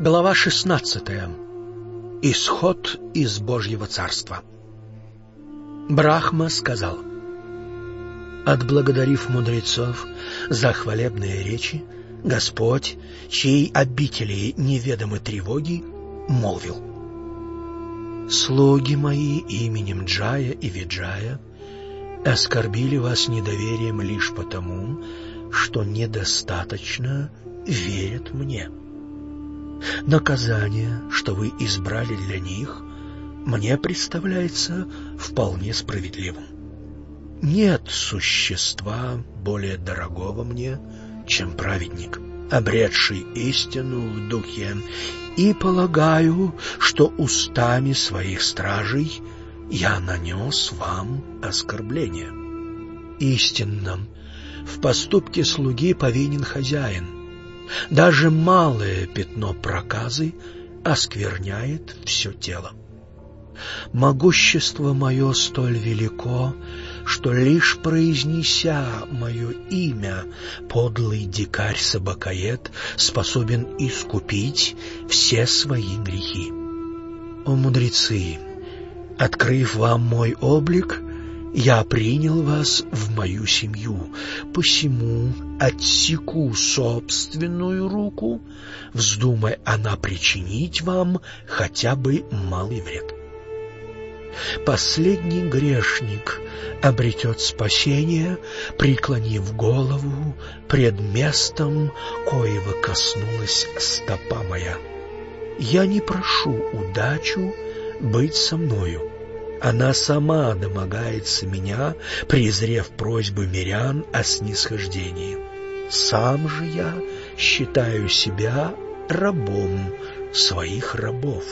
Глава 16. Исход из Божьего Царства. Брахма сказал, «Отблагодарив мудрецов за хвалебные речи, Господь, чьей обители неведомы тревоги, молвил, «Слуги мои именем Джая и Виджая оскорбили вас недоверием лишь потому, что недостаточно верят мне». Наказание, что вы избрали для них, мне представляется вполне справедливым. Нет существа более дорогого мне, чем праведник, обретший истину в духе, и полагаю, что устами своих стражей я нанес вам оскорбление. Истинно, в поступке слуги повинен хозяин — даже малое пятно проказы оскверняет все тело. Могущество мое столь велико, что лишь произнеся мое имя, подлый дикарь-собакоед способен искупить все свои грехи. О мудрецы, открыв вам мой облик, я принял вас в мою семью, посему отсеку собственную руку, вздумай она причинить вам хотя бы малый вред. Последний грешник обретет спасение, преклонив голову пред местом, коего коснулась стопа моя. Я не прошу удачу быть со мною, она сама домогается меня, презрев просьбы мирян о снисхождении. Сам же я считаю себя рабом своих рабов.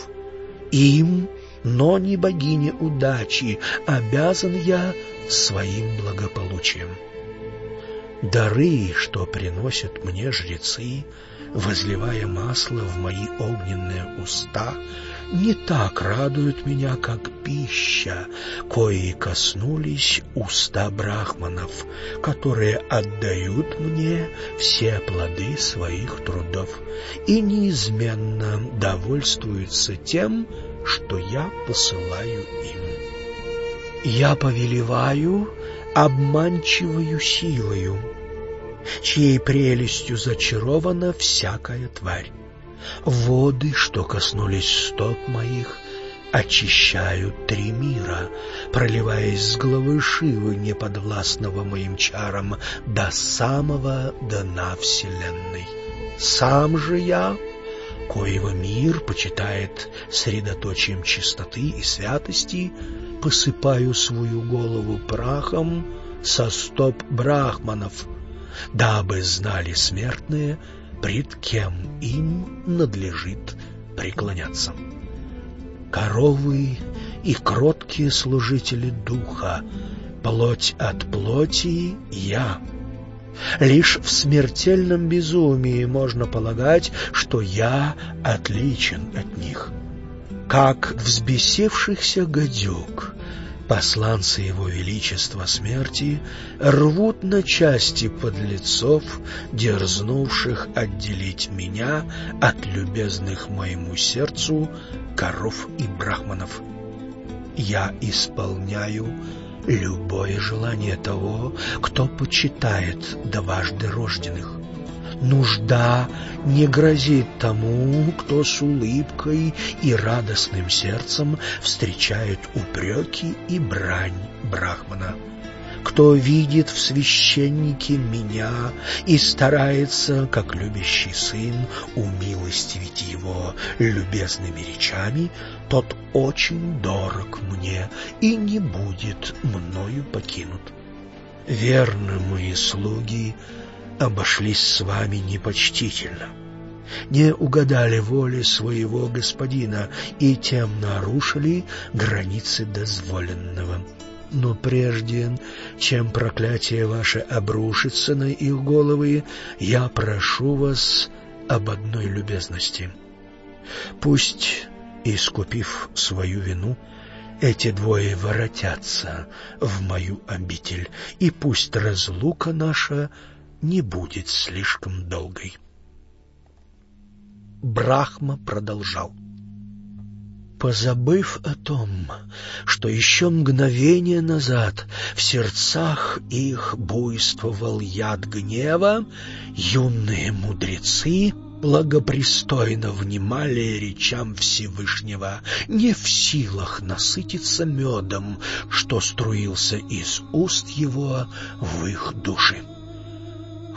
Им, но не богине удачи, обязан я своим благополучием. Дары, что приносят мне жрецы, возливая масло в мои огненные уста, не так радуют меня, как пища, кои коснулись уста брахманов, которые отдают мне все плоды своих трудов и неизменно довольствуются тем, что я посылаю им. Я повелеваю обманчивою силою, чьей прелестью зачарована всякая тварь. Воды, что коснулись стоп моих, очищают три мира, проливаясь с головы Шивы, неподвластного моим чарам, до самого дна Вселенной. Сам же я, коего мир почитает средоточием чистоты и святости, посыпаю свою голову прахом со стоп брахманов, дабы знали смертные, пред кем им надлежит преклоняться. Коровы и кроткие служители духа, плоть от плоти я. Лишь в смертельном безумии можно полагать, что я отличен от них. Как взбесившихся гадюк Посланцы Его Величества смерти рвут на части подлецов, дерзнувших отделить меня от любезных моему сердцу коров и брахманов. Я исполняю любое желание того, кто почитает дважды рожденных. Нужда не грозит тому, кто с улыбкой и радостным сердцем встречает упреки и брань Брахмана. Кто видит в священнике меня и старается, как любящий сын, умилостивить его любезными речами, тот очень дорог мне и не будет мною покинут. Верно, мои слуги, обошлись с вами непочтительно, не угадали воли своего господина и тем нарушили границы дозволенного. Но прежде, чем проклятие ваше обрушится на их головы, я прошу вас об одной любезности. Пусть, искупив свою вину, эти двое воротятся в мою обитель, и пусть разлука наша не будет слишком долгой. Брахма продолжал. Позабыв о том, что еще мгновение назад в сердцах их буйствовал яд гнева, юные мудрецы благопристойно внимали речам Всевышнего, не в силах насытиться медом, что струился из уст его в их души.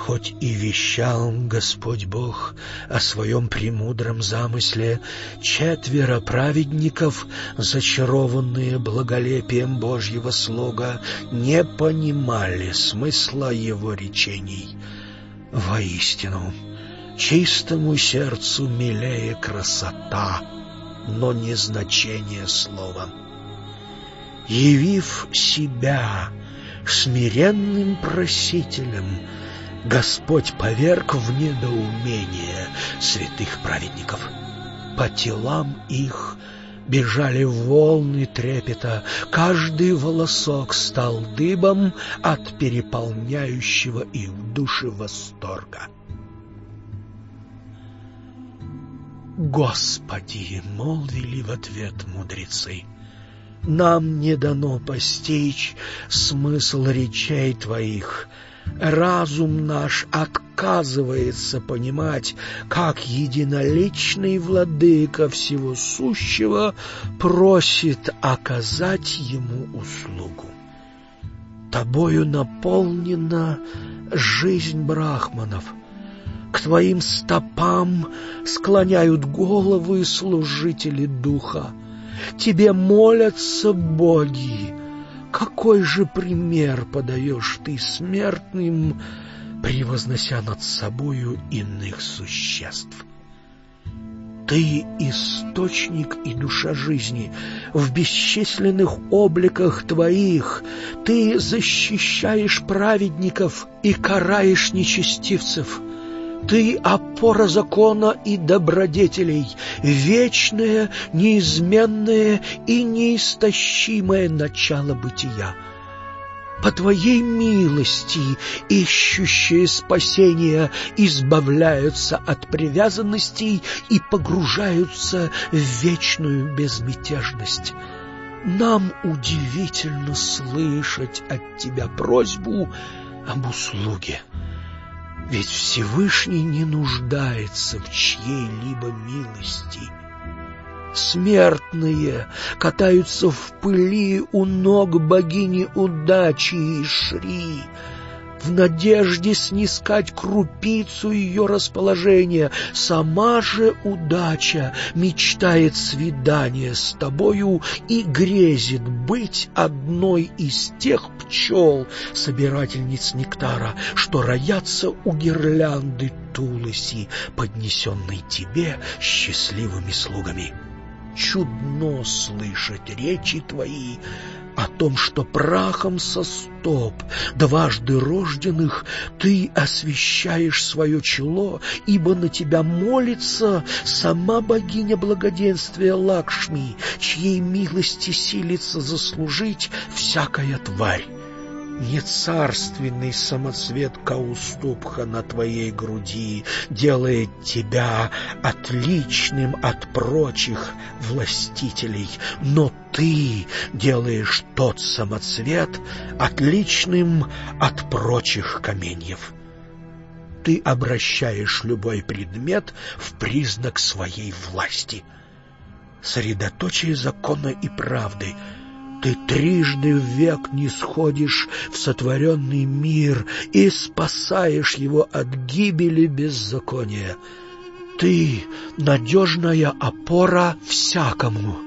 Хоть и вещал Господь Бог о своем премудром замысле, четверо праведников, зачарованные благолепием Божьего слога, не понимали смысла его речений. Воистину, чистому сердцу милее красота, но не значение слова. Явив себя смиренным просителем, Господь поверг в недоумение святых праведников. По телам их бежали волны трепета, каждый волосок стал дыбом от переполняющего их души восторга. «Господи!» — молвили в ответ мудрецы. «Нам не дано постичь смысл речей Твоих, Разум наш отказывается понимать, как единоличный владыка всего сущего просит оказать ему услугу. Тобою наполнена жизнь брахманов. К твоим стопам склоняют головы служители духа. Тебе молятся боги, какой же пример подаешь ты смертным, превознося над собою иных существ? Ты — источник и душа жизни. В бесчисленных обликах твоих ты защищаешь праведников и караешь нечестивцев — ты — опора закона и добродетелей, вечное, неизменное и неистощимое начало бытия. По Твоей милости ищущие спасения избавляются от привязанностей и погружаются в вечную безмятежность. Нам удивительно слышать от Тебя просьбу об услуге. Ведь Всевышний не нуждается в чьей-либо милости. Смертные катаются в пыли у ног богини удачи и Шри, в надежде снискать крупицу ее расположения. Сама же удача мечтает свидания с тобою и грезит быть одной из тех пчел, собирательниц нектара, что роятся у гирлянды Тулыси, поднесенной тебе счастливыми слугами. Чудно слышать речи твои, о том, что прахом со стоп дважды рожденных ты освещаешь свое чело, ибо на тебя молится сама богиня благоденствия Лакшми, чьей милости силится заслужить всякая тварь не царственный самоцвет Кауступха на твоей груди делает тебя отличным от прочих властителей, но ты делаешь тот самоцвет отличным от прочих каменьев. Ты обращаешь любой предмет в признак своей власти. Средоточие закона и правды — ты трижды в век не сходишь в сотворенный мир и спасаешь его от гибели беззакония. Ты — надежная опора всякому,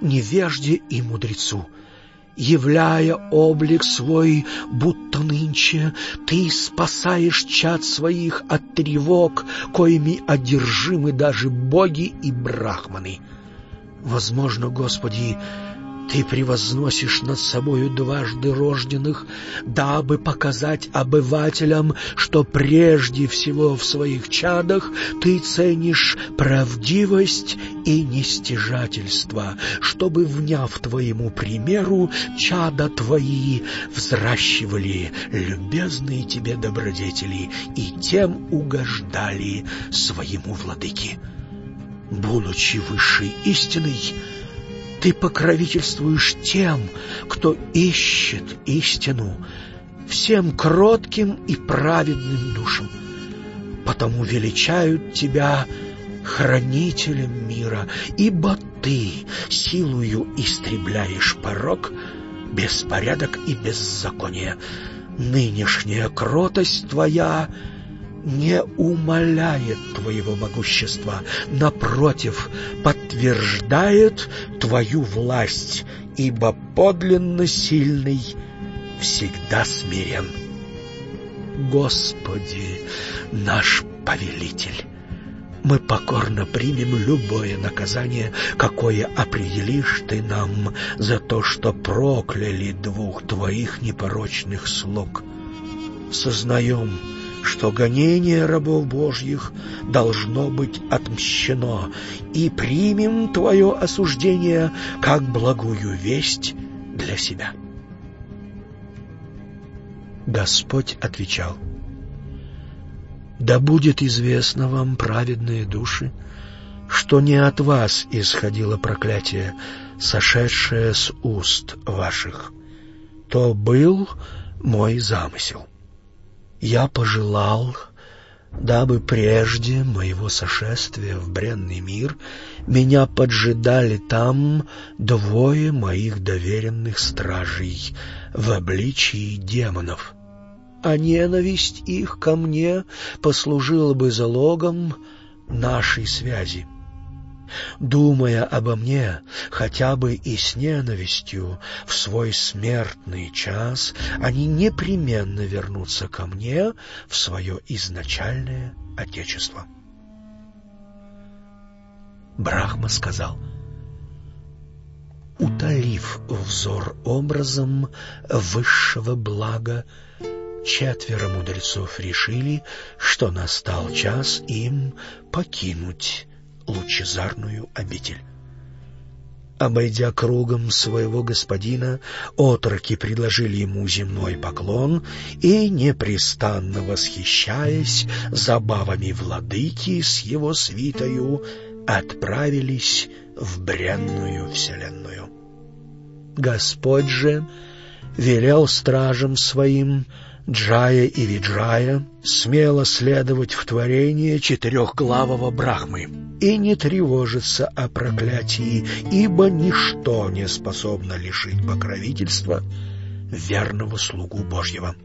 невежде и мудрецу. Являя облик свой, будто нынче, ты спасаешь чад своих от тревог, коими одержимы даже боги и брахманы. Возможно, Господи, ты превозносишь над собою дважды рожденных, дабы показать обывателям, что прежде всего в своих чадах ты ценишь правдивость и нестяжательство, чтобы, вняв твоему примеру, чада твои взращивали любезные тебе добродетели и тем угождали своему владыке. Будучи высшей истиной, ты покровительствуешь тем, кто ищет истину, всем кротким и праведным душам. Потому величают тебя хранителем мира, ибо ты силою истребляешь порог, беспорядок и беззаконие. Нынешняя кротость твоя не умаляет твоего могущества, напротив, подтверждает твою власть, ибо подлинно сильный всегда смирен. Господи, наш повелитель, мы покорно примем любое наказание, какое определишь ты нам за то, что прокляли двух твоих непорочных слуг. Сознаем, что гонение рабов Божьих должно быть отмщено, и примем твое осуждение как благую весть для себя. Господь отвечал — да будет известно вам, праведные души, что не от вас исходило проклятие, сошедшее с уст ваших. То был мой замысел. Я пожелал, дабы прежде моего сошествия в бренный мир меня поджидали там двое моих доверенных стражей в обличии демонов — а ненависть их ко мне послужила бы залогом нашей связи. Думая обо мне хотя бы и с ненавистью в свой смертный час, они непременно вернутся ко мне в свое изначальное отечество. Брахма сказал, утолив взор образом высшего блага, четверо мудрецов решили, что настал час им покинуть лучезарную обитель. Обойдя кругом своего господина, отроки предложили ему земной поклон и, непрестанно восхищаясь забавами владыки с его свитою, отправились в бренную вселенную. Господь же велел стражам своим Джая и Виджая смело следовать в творение четырехглавого Брахмы и не тревожиться о проклятии, ибо ничто не способно лишить покровительства верного слугу Божьего.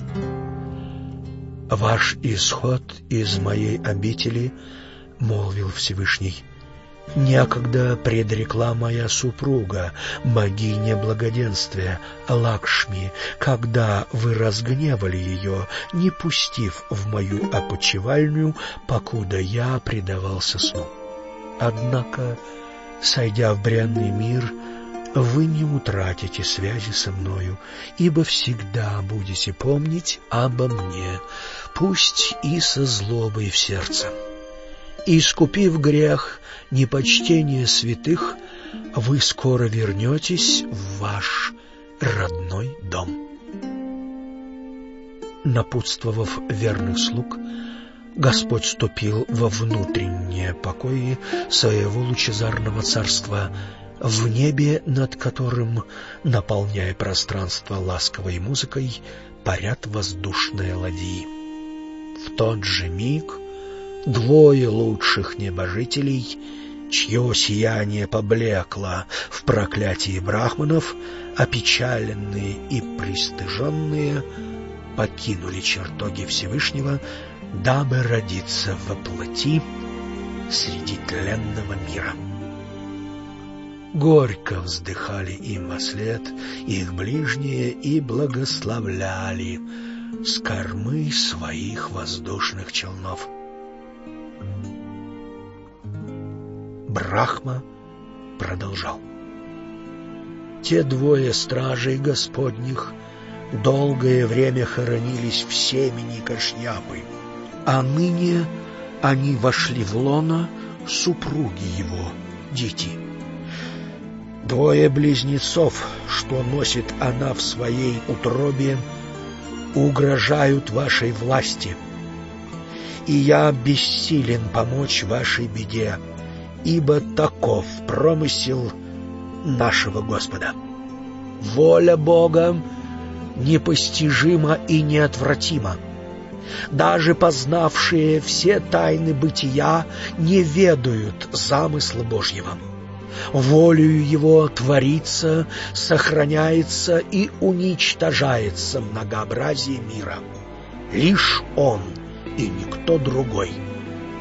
«Ваш исход из моей обители, — молвил Всевышний, — Некогда предрекла моя супруга, богиня благоденствия, Лакшми, когда вы разгневали ее, не пустив в мою опочивальню, покуда я предавался сну. Однако, сойдя в бренный мир, вы не утратите связи со мною, ибо всегда будете помнить обо мне, пусть и со злобой в сердце. Искупив грех, непочтение святых, вы скоро вернетесь в ваш родной дом. Напутствовав верных слуг, Господь ступил во внутренние покои своего лучезарного царства, в небе, над которым, наполняя пространство ласковой музыкой, парят воздушные ладьи. В тот же миг двое лучших небожителей, чье сияние поблекло в проклятии брахманов, опечаленные и пристыженные, покинули чертоги Всевышнего, дабы родиться во плоти среди тленного мира. Горько вздыхали им во след их ближние и благословляли с кормы своих воздушных челнов. Брахма продолжал. Те двое стражей Господних долгое время хоронились в семени Кашняпы, а ныне они вошли в лоно супруги его, дети. Двое близнецов, что носит она в своей утробе, угрожают вашей власти — и я бессилен помочь вашей беде, ибо таков промысел нашего Господа. Воля Бога непостижима и неотвратима. Даже познавшие все тайны бытия не ведают замысла Божьего. Волею Его творится, сохраняется и уничтожается многообразие мира. Лишь Он и никто другой,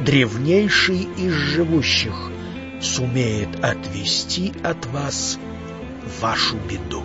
древнейший из живущих, сумеет отвести от вас вашу беду.